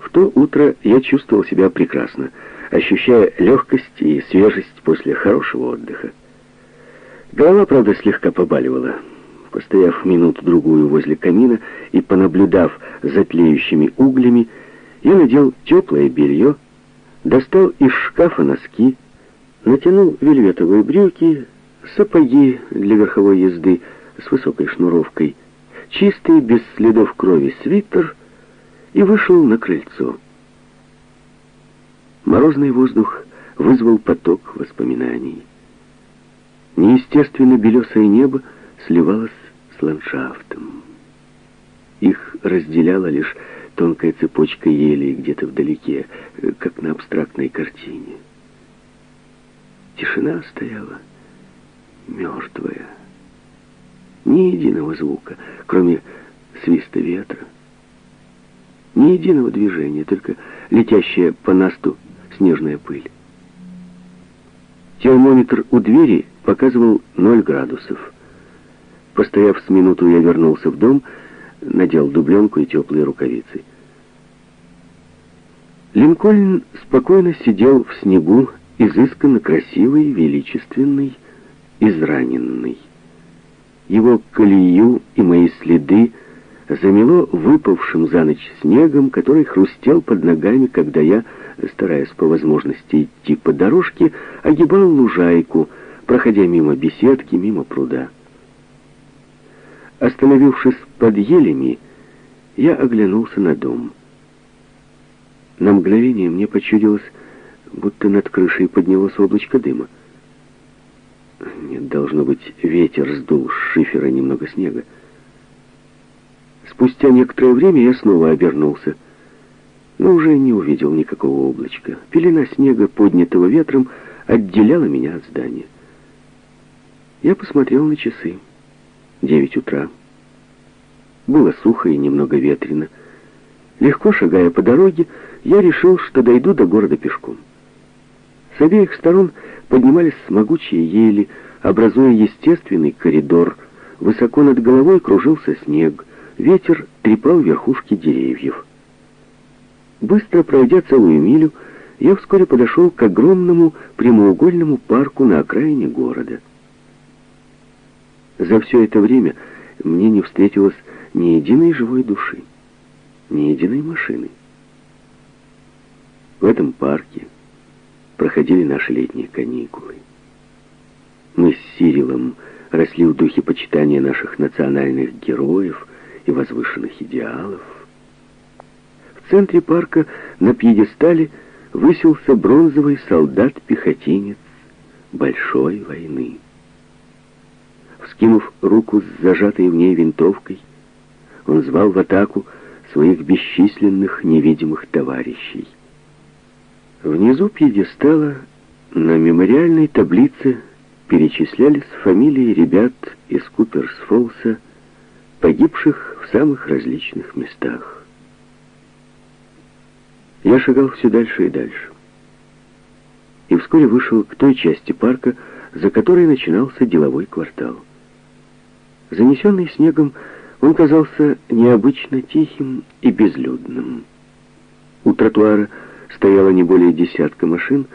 В то утро я чувствовал себя прекрасно, ощущая легкость и свежесть после хорошего отдыха. Голова, правда, слегка побаливала. Постояв минуту-другую возле камина и понаблюдав за тлеющими углями, я надел теплое белье, достал из шкафа носки, натянул вельветовые брюки, сапоги для верховой езды с высокой шнуровкой, чистый, без следов крови свитер и вышел на крыльцо. Морозный воздух вызвал поток воспоминаний. Неестественно белесое небо сливалось с ландшафтом. Их разделяла лишь тонкая цепочка елей где-то вдалеке, как на абстрактной картине. Тишина стояла мертвая. Ни единого звука, кроме свиста ветра. Ни единого движения, только летящая по насту снежная пыль. Термометр у двери показывал 0 градусов. Постояв с минуту, я вернулся в дом, надел дубленку и теплые рукавицы. Линкольн спокойно сидел в снегу, изысканно красивый, величественный, израненный. Его колею и мои следы замело выпавшим за ночь снегом, который хрустел под ногами, когда я, стараясь по возможности идти по дорожке, огибал лужайку, проходя мимо беседки, мимо пруда. Остановившись под елями, я оглянулся на дом. На мгновение мне почудилось, будто над крышей поднялось облачко дыма. Нет, должно быть, ветер сдул с шифера немного снега. Спустя некоторое время я снова обернулся, но уже не увидел никакого облачка. Пелена снега, поднятого ветром, отделяла меня от здания. Я посмотрел на часы. Девять утра. Было сухо и немного ветрено. Легко шагая по дороге, я решил, что дойду до города пешком. С обеих сторон поднимались могучие ели, образуя естественный коридор. Высоко над головой кружился снег, ветер трепал верхушки деревьев. Быстро пройдя целую милю, я вскоре подошел к огромному прямоугольному парку на окраине города. За все это время мне не встретилось ни единой живой души, ни единой машины. В этом парке проходили наши летние каникулы. Мы с Сирилом росли в духе почитания наших национальных героев и возвышенных идеалов. В центре парка на пьедестале высился бронзовый солдат-пехотинец большой войны. Вскинув руку с зажатой в ней винтовкой, он звал в атаку своих бесчисленных невидимых товарищей. Внизу пьедестала на мемориальной таблице перечислялись фамилии ребят из Куперсфолса, погибших в самых различных местах. Я шагал все дальше и дальше. И вскоре вышел к той части парка, за которой начинался деловой квартал. Занесенный снегом, он казался необычно тихим и безлюдным. У тротуара стояло не более десятка машин,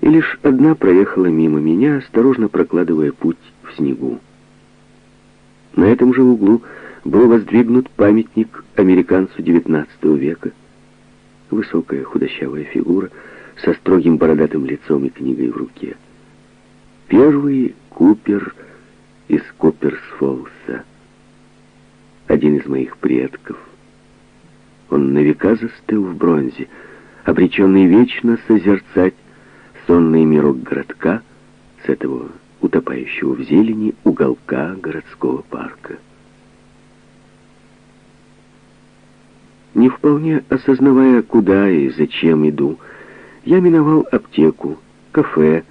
и лишь одна проехала мимо меня, осторожно прокладывая путь в снегу. На этом же углу был воздвигнут памятник американцу XIX века. Высокая худощавая фигура со строгим бородатым лицом и книгой в руке. Первый Купер из Куперсфолса. Один из моих предков. Он на века застыл в бронзе, обреченный вечно созерцать сонный мирок городка с этого утопающего в зелени уголка городского парка. Не вполне осознавая, куда и зачем иду, я миновал аптеку, кафе,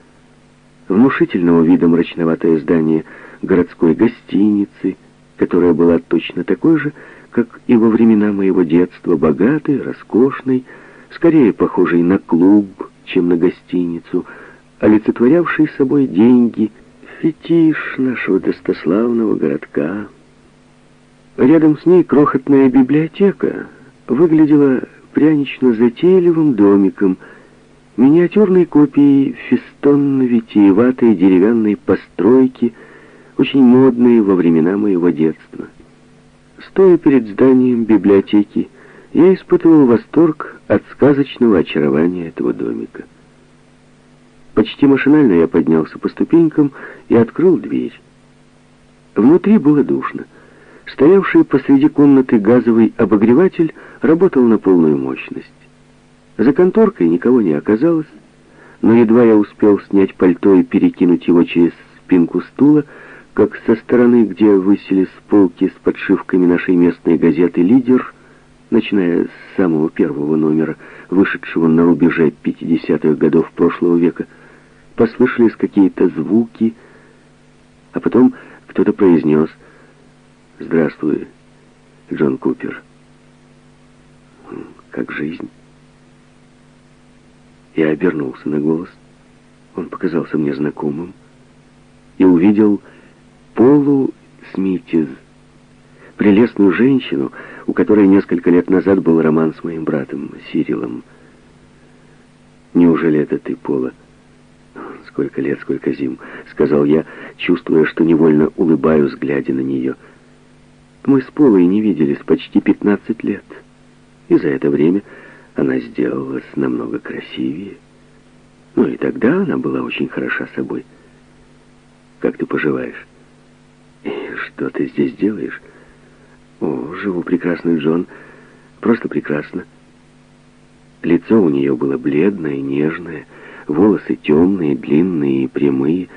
внушительного вида мрачноватое здание городской гостиницы, которая была точно такой же, как и во времена моего детства, богатой, роскошной, скорее похожей на клуб, чем на гостиницу, олицетворявший собой деньги, фетиш нашего достославного городка. Рядом с ней крохотная библиотека выглядела прянично-затейливым домиком, миниатюрной копией фестонно-витиеватой деревянной постройки, очень модной во времена моего детства. Стоя перед зданием библиотеки, я испытывал восторг от сказочного очарования этого домика. Почти машинально я поднялся по ступенькам и открыл дверь. Внутри было душно. Стоявший посреди комнаты газовый обогреватель работал на полную мощность. За конторкой никого не оказалось, но едва я успел снять пальто и перекинуть его через спинку стула, как со стороны, где высились полки с подшивками нашей местной газеты «Лидер», начиная с самого первого номера, вышедшего на рубеже 50-х годов прошлого века, послышались какие-то звуки, а потом кто-то произнес «Здравствуй, Джон Купер». «Как жизнь?» Я обернулся на голос. Он показался мне знакомым и увидел Полу Смитиз, прелестную женщину, у которой несколько лет назад был роман с моим братом Сирилом. «Неужели это ты, Пола?» «Сколько лет, сколько зим», — сказал я, чувствуя, что невольно улыбаюсь, глядя на нее. Мы с Полой не виделись почти 15 лет, и за это время она сделалась намного красивее. Ну и тогда она была очень хороша собой. Как ты поживаешь? И что ты здесь делаешь? О, живу прекрасно, Джон. Просто прекрасно. Лицо у нее было бледное, нежное, волосы темные, длинные и прямые.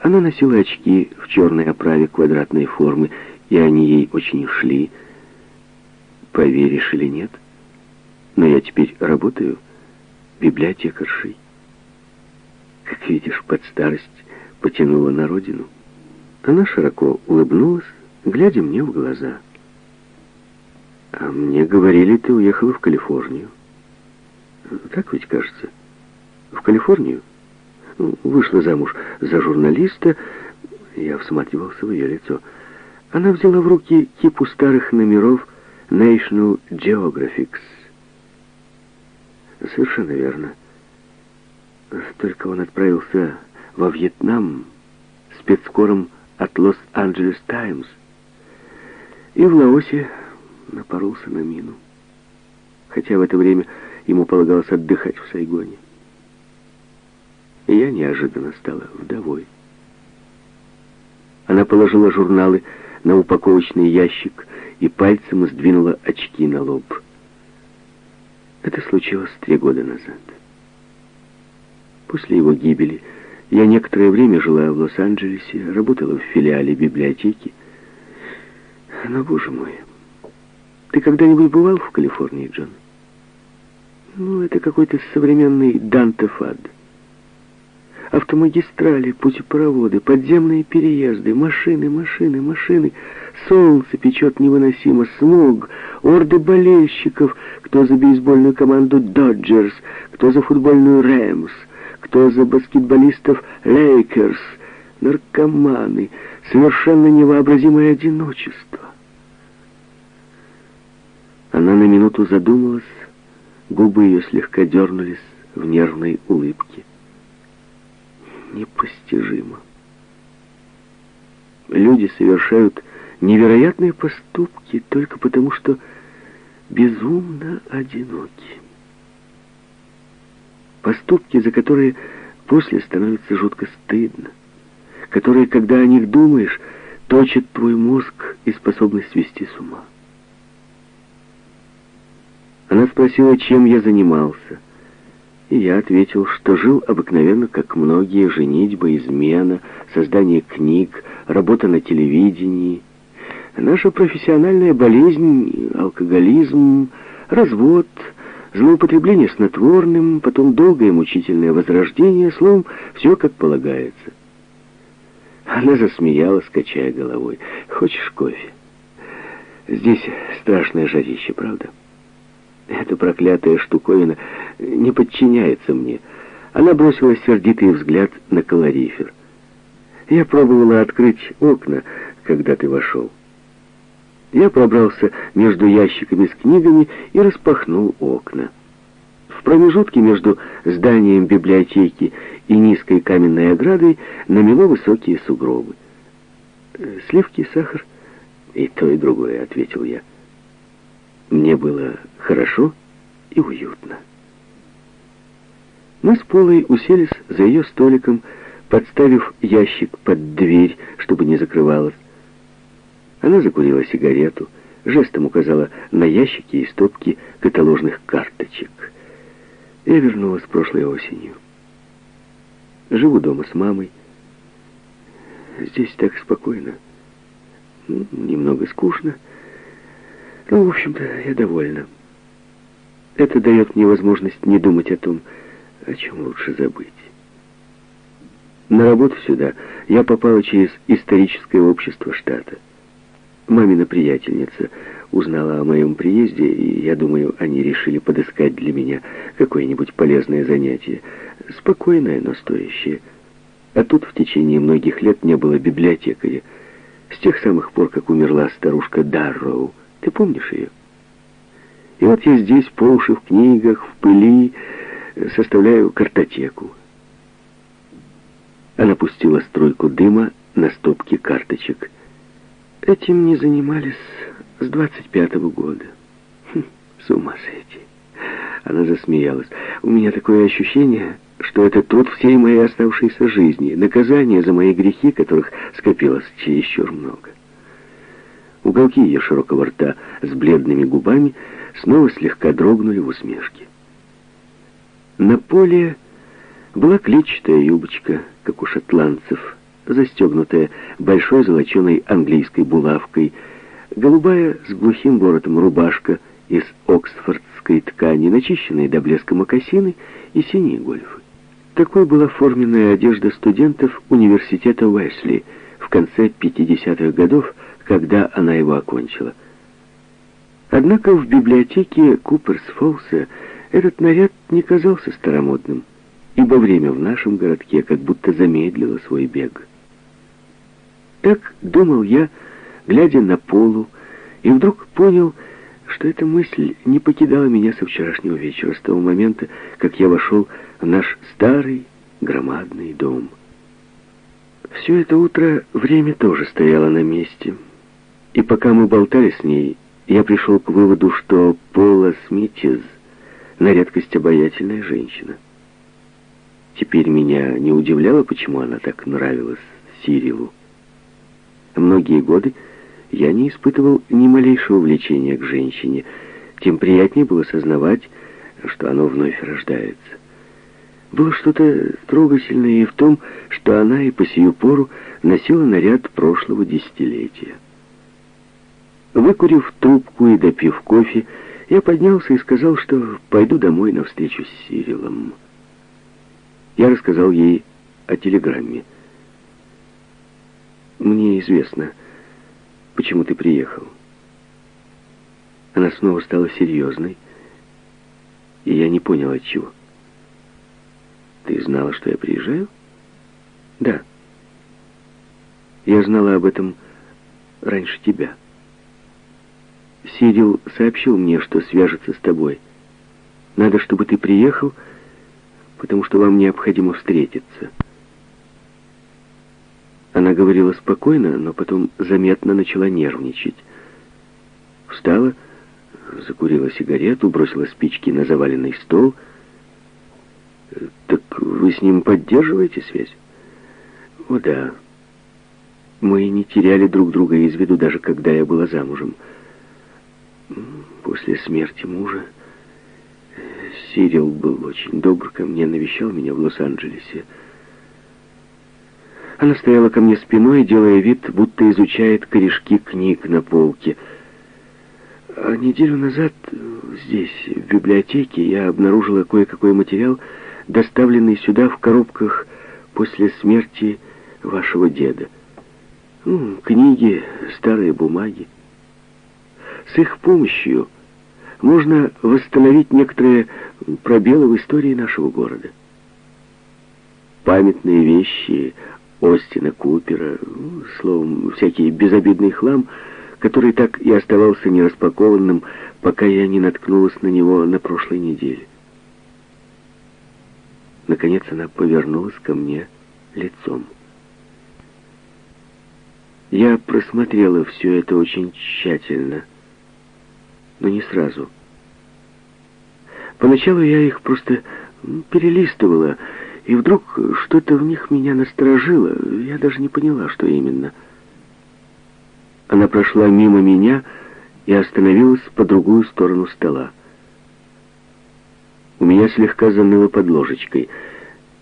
Она носила очки в черной оправе квадратной формы, и они ей очень шли. Поверишь или нет? Но я теперь работаю библиотекаршей. Как видишь, под старость потянула на родину. Она широко улыбнулась, глядя мне в глаза. «А мне говорили, ты уехала в Калифорнию». «Так ведь кажется?» «В Калифорнию?» ну, «Вышла замуж за журналиста». Я всматривался в ее лицо. Она взяла в руки кипу старых номеров National Geographic. Совершенно верно. Только он отправился во Вьетнам спецкором от Лос-Анджелес Таймс и в Лаосе напоролся на мину. Хотя в это время ему полагалось отдыхать в Сайгоне. Я неожиданно стала вдовой. Она положила журналы на упаковочный ящик и пальцем сдвинула очки на лоб. Это случилось три года назад. После его гибели я некоторое время жила в Лос-Анджелесе, работала в филиале библиотеки. Но, боже мой, ты когда-нибудь бывал в Калифорнии, Джон? Ну, это какой-то современный Дантефад. Автомагистрали, путепроводы, подземные переезды, машины, машины, машины. Солнце печет невыносимо, смог, орды болельщиков, кто за бейсбольную команду «Доджерс», кто за футбольную «Рэмс», кто за баскетболистов «Лейкерс», наркоманы, совершенно невообразимое одиночество. Она на минуту задумалась, губы ее слегка дернулись в нервной улыбке. Непостижимо. Люди совершают невероятные поступки только потому, что безумно одиноки. Поступки, за которые после становится жутко стыдно, которые, когда о них думаешь, точат твой мозг и способны свести с ума. Она спросила, чем я занимался, и я ответил, что жил обыкновенно, как многие, женитьба, измена, создание книг, работа на телевидении. Наша профессиональная болезнь, алкоголизм, развод, злоупотребление снотворным, потом долгое мучительное возрождение, словом, все как полагается. Она засмеялась, качая головой. «Хочешь кофе? Здесь страшное жарище, правда?» Эта проклятая штуковина не подчиняется мне. Она бросила сердитый взгляд на калорифер. Я пробовала открыть окна, когда ты вошел. Я пробрался между ящиками с книгами и распахнул окна. В промежутке между зданием библиотеки и низкой каменной оградой намело высокие сугробы. «Э, «Сливки, сахар?» «И то, и другое», — ответил я. Мне было хорошо и уютно. Мы с Полой уселись за ее столиком, подставив ящик под дверь, чтобы не закрывалась. Она закурила сигарету, жестом указала на ящики и стопки каталожных карточек. Я вернулась прошлой осенью. Живу дома с мамой. Здесь так спокойно. Ну, немного скучно. Но, в общем-то, я довольна. Это дает мне возможность не думать о том, о чем лучше забыть. На работу сюда я попала через историческое общество штата. Мамина приятельница узнала о моем приезде, и, я думаю, они решили подыскать для меня какое-нибудь полезное занятие. Спокойное, но стоящее. А тут в течение многих лет не было библиотекаря. С тех самых пор, как умерла старушка Дарроу. Ты помнишь ее? И вот я здесь, по уши в книгах, в пыли, составляю картотеку. Она пустила струйку дыма на стопки карточек. Этим не занимались с 25-го года. Хм, с ума сойти. Она засмеялась. У меня такое ощущение, что это труд всей моей оставшейся жизни, наказание за мои грехи, которых скопилось чересчур много. Уголки ее широкого рта с бледными губами снова слегка дрогнули в усмешке. На поле была клетчатая юбочка, как у шотландцев, застегнутая большой золоченой английской булавкой, голубая с глухим воротом рубашка из оксфордской ткани, начищенные до блеска мокасины и синие гольфы. Такой была форменная одежда студентов университета Уэсли в конце 50-х годов, когда она его окончила. Однако в библиотеке Куперс-Фолса этот наряд не казался старомодным, ибо время в нашем городке как будто замедлило свой бег. Так думал я, глядя на полу, и вдруг понял, что эта мысль не покидала меня со вчерашнего вечера, с того момента, как я вошел в наш старый громадный дом. Все это утро время тоже стояло на месте — и пока мы болтали с ней, я пришел к выводу, что Пола Смитиз на редкость обаятельная женщина. Теперь меня не удивляло, почему она так нравилась Сирилу. Многие годы я не испытывал ни малейшего влечения к женщине, тем приятнее было сознавать, что оно вновь рождается. Было что-то трогательное и в том, что она и по сию пору носила наряд прошлого десятилетия. Выкурив трубку и допив кофе, я поднялся и сказал, что пойду домой на встречу с Сирилом. Я рассказал ей о телеграмме. «Мне известно, почему ты приехал». Она снова стала серьезной, и я не понял, от чего. «Ты знала, что я приезжаю?» «Да. Я знала об этом раньше тебя». Сирил сообщил мне, что свяжется с тобой. Надо, чтобы ты приехал, потому что вам необходимо встретиться. Она говорила спокойно, но потом заметно начала нервничать. Встала, закурила сигарету, бросила спички на заваленный стол. «Так вы с ним поддерживаете связь?» «О, да. Мы не теряли друг друга из виду, даже когда я была замужем». После смерти мужа Сирил был очень добр ко мне, навещал меня в Лос-Анджелесе. Она стояла ко мне спиной, делая вид, будто изучает корешки книг на полке. А неделю назад здесь, в библиотеке, я обнаружила кое-какой материал, доставленный сюда в коробках после смерти вашего деда. Ну, книги, старые бумаги. С их помощью можно восстановить некоторые пробелы в истории нашего города. Памятные вещи Остина Купера, словом, всякий безобидный хлам, который так и оставался нераспакованным, пока я не наткнулась на него на прошлой неделе. Наконец она повернулась ко мне лицом. Я просмотрела все это очень тщательно, но не сразу. Поначалу я их просто перелистывала, и вдруг что-то в них меня насторожило. Я даже не поняла, что именно. Она прошла мимо меня и остановилась по другую сторону стола. У меня слегка заныло под ложечкой.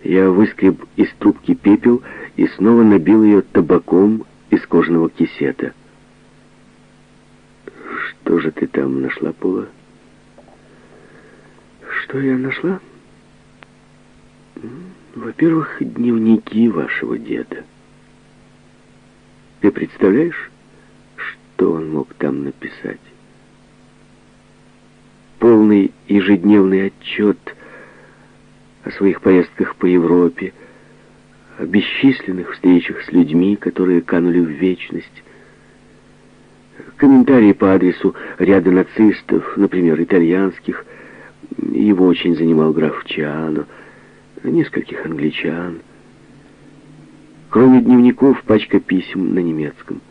Я выскреб из трубки пепел и снова набил ее табаком из кожаного кисета. «Что же ты там нашла, Пола?» «Что я нашла?» Во-первых, дневники вашего деда. Ты представляешь, что он мог там написать? Полный ежедневный отчет о своих поездках по Европе, о бесчисленных встречах с людьми, которые канули в вечность, комментарии по адресу ряда нацистов, например, итальянских, его очень занимал граф Чиано, нескольких англичан. Кроме дневников, пачка писем на немецком.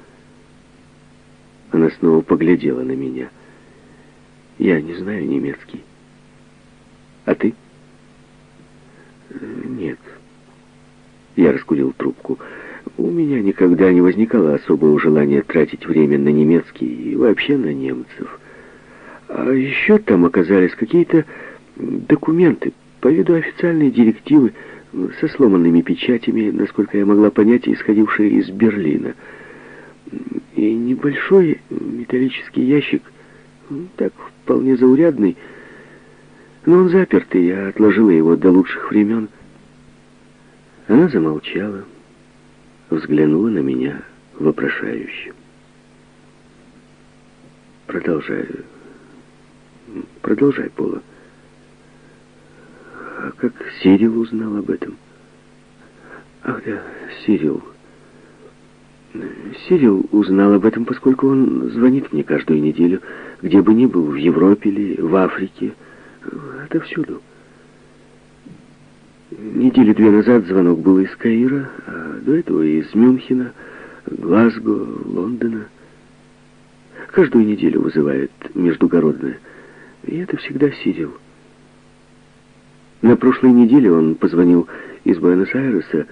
Она снова поглядела на меня. Я не знаю немецкий. А ты? Нет. Я раскурил трубку. У меня никогда не возникало особого желания тратить время на немецкий и вообще на немцев. А еще там оказались какие-то документы, по виду официальные директивы со сломанными печатями, насколько я могла понять, исходившие из Берлина. И небольшой металлический ящик, так вполне заурядный, но он запертый, я отложила его до лучших времен. Она замолчала, взглянула на меня вопрошающе. Продолжай. Продолжай, Пола. А как Сирил узнал об этом? Ах да, Сирил. Сирил узнал об этом, поскольку он звонит мне каждую неделю, где бы ни был, в Европе или в Африке, отовсюду. Недели две назад звонок был из Каира, а до этого из Мюнхена, Глазго, Лондона. Каждую неделю вызывает междугородное. И это всегда Сирил. На прошлой неделе он позвонил из Буэнос-Айреса,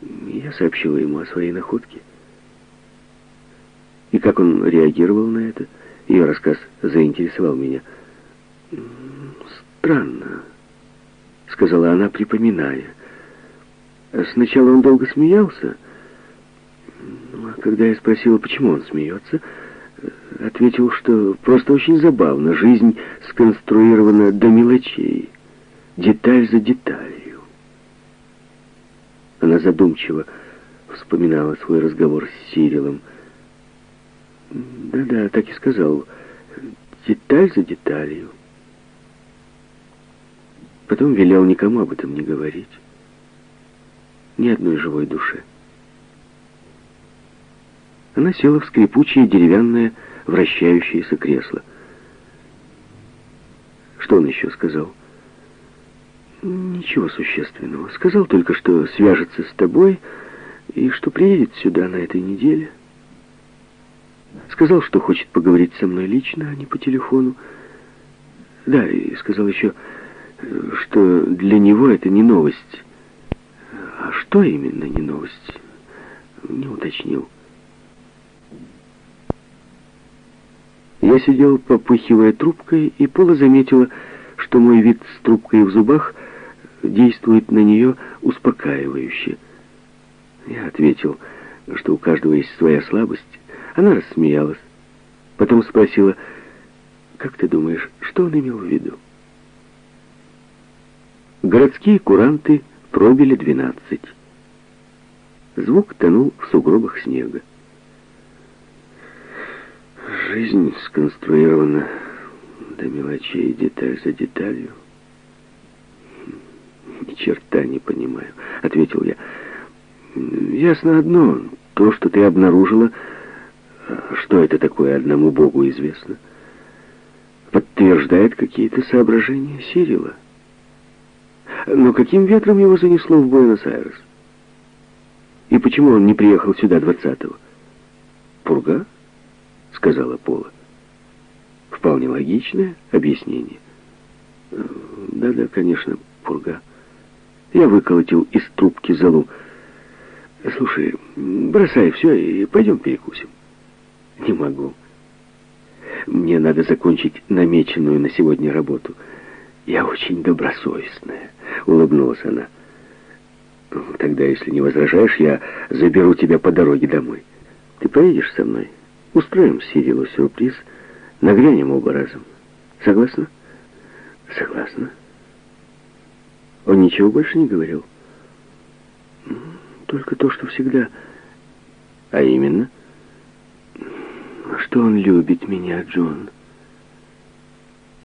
и я сообщила ему о своей находке. И как он реагировал на это, ее рассказ заинтересовал меня. «Странно», — сказала она, припоминая. Сначала он долго смеялся, ну, а когда я спросила, почему он смеется, ответил, что просто очень забавно, жизнь сконструирована до мелочей деталь за деталью. Она задумчиво вспоминала свой разговор с Сирилом. Да-да, так и сказал. Деталь за деталью. Потом велел никому об этом не говорить. Ни одной живой душе. Она села в скрипучее деревянное вращающееся кресло. Что он еще сказал? Ничего существенного. Сказал только, что свяжется с тобой и что приедет сюда на этой неделе. Сказал, что хочет поговорить со мной лично, а не по телефону. Да, и сказал еще, что для него это не новость. А что именно не новость? Не уточнил. Я сидел, попыхивая трубкой, и Пола заметила, что мой вид с трубкой в зубах — действует на нее успокаивающе. Я ответил, что у каждого есть своя слабость. Она рассмеялась. Потом спросила, «Как ты думаешь, что он имел в виду?» Городские куранты пробили двенадцать. Звук тонул в сугробах снега. Жизнь сконструирована до мелочей, деталь за деталью. «Ни черта не понимаю», — ответил я. «Ясно одно. То, что ты обнаружила, Что это такое, одному Богу известно. Подтверждает какие-то соображения Сирила. Но каким ветром его занесло в Буэнос-Айрес? И почему он не приехал сюда двадцатого? Пурга? Сказала Пола. Вполне логичное объяснение. Да-да, конечно, пурга. Я выколотил из трубки залу. Слушай, бросай все и пойдем перекусим. Не могу. Мне надо закончить намеченную на сегодня работу. Я очень добросовестная, улыбнулась она. Тогда, если не возражаешь, я заберу тебя по дороге домой. Ты поедешь со мной? Устроим Сирилу сюрприз. Нагрянем оба разом. Согласна? Согласна. Он ничего больше не говорил? Только то, что всегда. А именно? Что он любит меня, Джон.